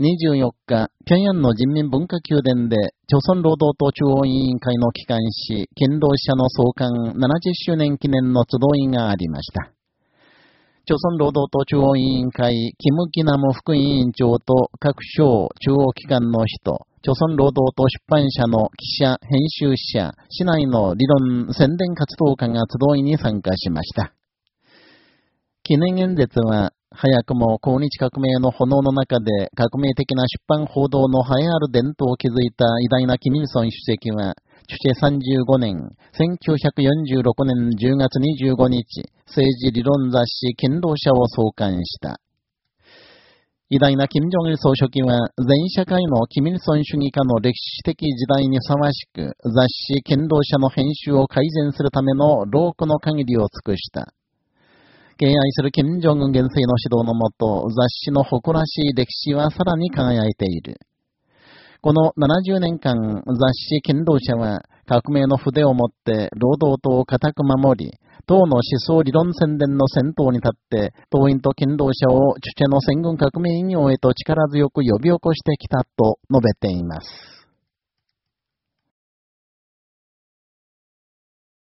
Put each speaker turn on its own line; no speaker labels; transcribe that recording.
24日、平壌の人民文化宮殿で、朝鮮労働党中央委員会の機関紙、勤労者の創刊70周年記念の集いがありました。朝鮮労働党中央委員会、キム・キナム副委員長と各省、中央機関の人、朝鮮労働党出版社の記者、編集者、市内の理論、宣伝活動家が集いに参加しました。記念演説は、早くも抗日革命の炎の中で革命的な出版報道の栄えある伝統を築いた偉大なキミルソン主席は、主治35年、1946年10月25日、政治理論雑誌勤労者を創刊した。偉大な金正日総書記は、全社会のキミルソン主義家の歴史的時代にふさわしく、雑誌勤労者の編集を改善するための労苦の限りを尽くした。敬愛する金正恩元帥の指導のもと、雑誌の誇らしい歴史はさらに輝いている。この70年間、雑誌勤労者は革命の筆を持って労働党を固く守り、党の思想理論宣伝の先頭に立って、党員と勤労者をチュチェの戦軍革命引用へと力強く呼び起こしてきたと述べています。